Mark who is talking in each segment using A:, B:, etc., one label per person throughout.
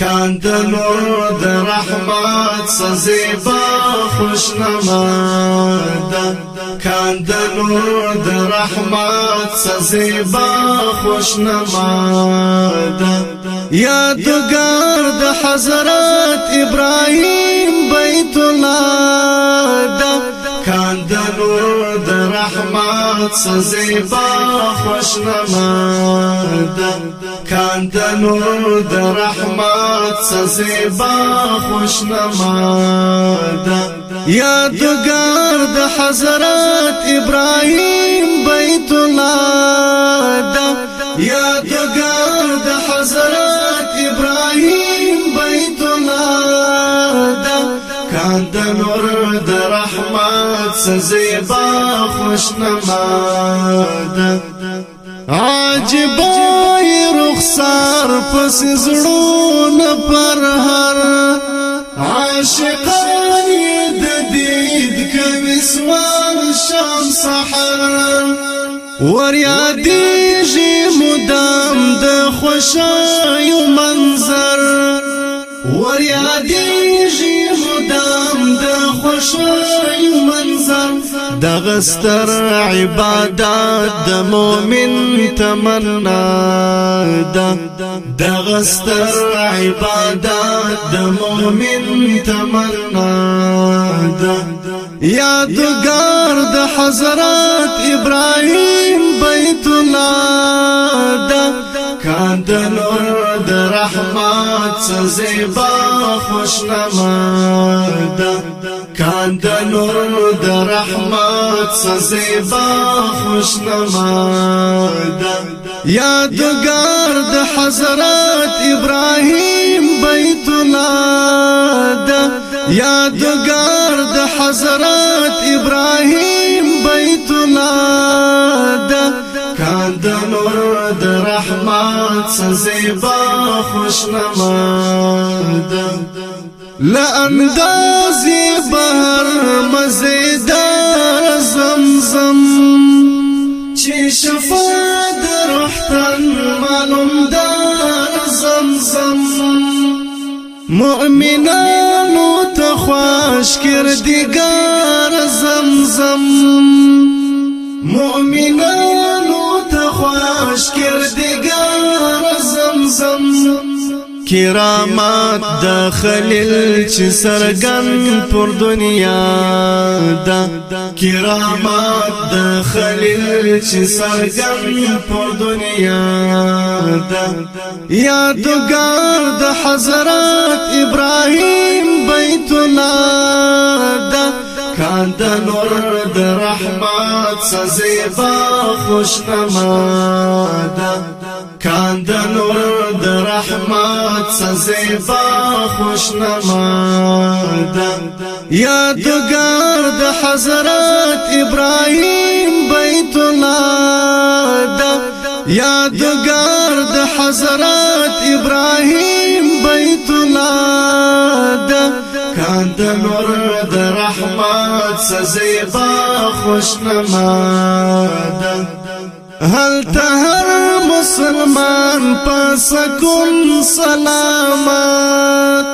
A: کاندنو د رحمت سزیبا خوشنما ده کاندنو د رحمت سزیبا خوشنما ده یادگار د حضرت ابراهیم بیت الله څه زیبا خوشنما ده کاندنو د رحمت څه زیبا خوشنما ده یادګار د حضرت ابراهیم بیت الله ده یادګار د حضرت د نور د رحمت سزيبا خوشنما د عجب رخسار پس زړون پر هر عاشقان د دید کوي سوال شام سحر ور یادیږي مدام د خوشایو منظر ور یادېږي مدام د خوشحال منظر د غستر عبادت د مؤمن تمنا ده د غستر عبادت د مؤمن تمنا ده یادګار د حضرت ابراهیم بیت الله ده کاندنور رحمت زیبا خوشنما ده کاند نور د رحمت زیبا خوشنما ده یادگار د حضرت ابراهیم بیت الله ده یادگار د حضرت زیبا خوشنما لأندازي بهر مزيدار زمزم چی شفا دروحتن معلوم دار زمزم مؤمنانو تخواش کردگار زمزم مؤمنانو تخواش کردگار زم کرامات د خلیل چې سرګن پر دنیا دا کرامات د خلیل چې سرګن پر دنیا دا یادګار د حضرت ابراهیم بیت الله دا کاند نور د سزيبا خوشنما دا كان دا نور دا رحمت سزيبا خوشنما دا یادگار دا حضرت ابراهيم بيت الله دا یادگار دا حضرت ابراهيم بيت الله دا كان دا نور دا رحمت قد سزيبا خوشنما هل تهر مسلمان پاسکون سلامات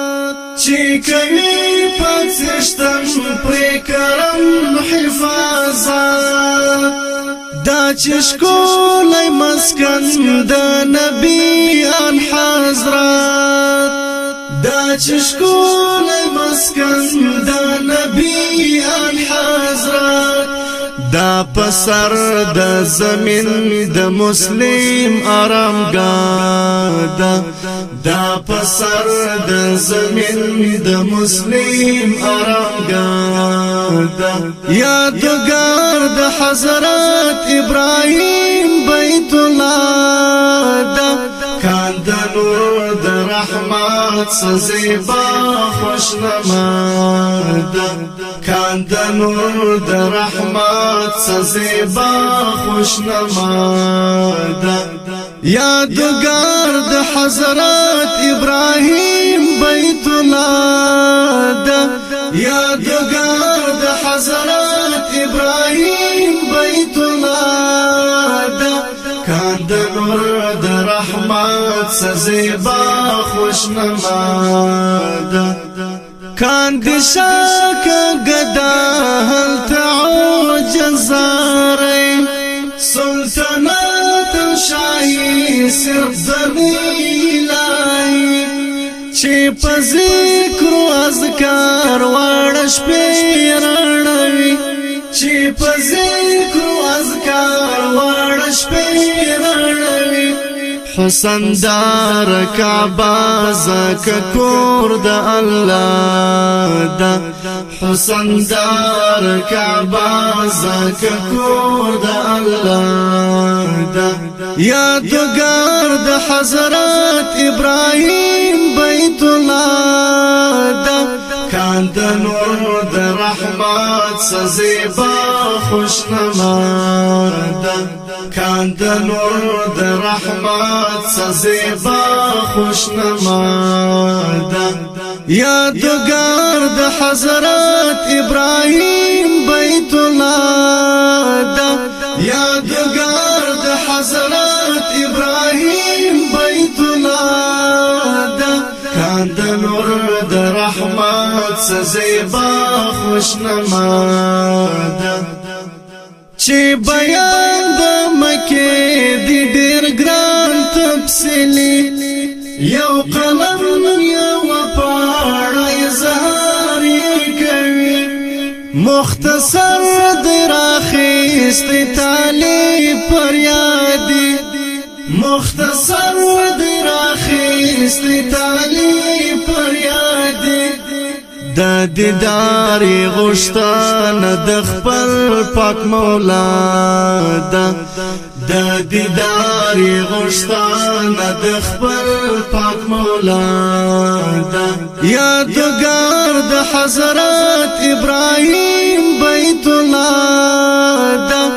A: چې کوي پاتشتم پر کرم حفاظت دا چې شکولای مسکن د نبی ان حضرت دا چشکول مسکن دا نبی الحضرت دا پسر د زمین د مسلم آرامګا دا دا پسر د زمین د مسلم آرامګا دا یادګار د حضرت ابراهیم بیت الله دا دنور د رحمت سزیبا خوشنما کان دنور د رحمت سزیبا خوشنما یادګار د حضرت ابراهیم بیت الله د یادګار د حضرت سزیبا خوشنما ده کاندشا کگدا هل تعو جزاری سلطنت شاہی صرف زمیلائی چه په ذکر او اذکار واړش پیرانوي چې په ذکر حسن دار کعبه زک کور د الله دا حسن دار کعبه زک کور د الله دا یادګار د حضرت ابراهیم بیت الله دا کاند نور د رحمت سزیبا خوشنما دا کاند نور د رحمت سزیبا خوشنما ده یادگار د حضرت ابراهیم بیت الله ده یادگار د حضرت ابراهیم بیت الله ده کاند نور د رحمت سزیبا خوشنما ده چې بیان د مکه د ډیر ګران تفصیلی یو قلم یو پاړه زهر کوي مختصر د راخست تالی پر یاد مختصر د راخست تالی پر یاد د دیدار غشتان د خپل پاک مولا دا د دیدار غشتان د خپل پاک مولا دا یادګار د حضرت ابراهیم بیت الله دا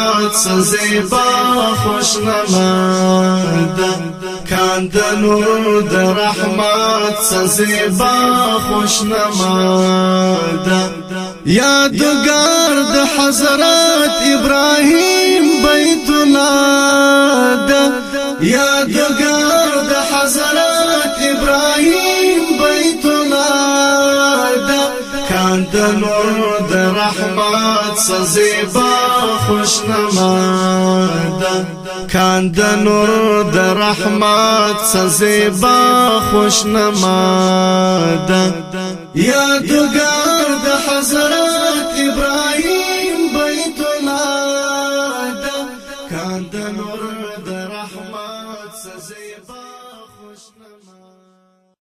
A: جماعت سو زیبا خوشنما کاند نور د رحمت سو زیبا خوشنما یادگار د حضرت ابراهیم بیت الله یادگار د حضرت سزیبا خوشنما ده کاند نور د رحمت سزیبا خوشنما ده یادګار د حضرت ابراهیم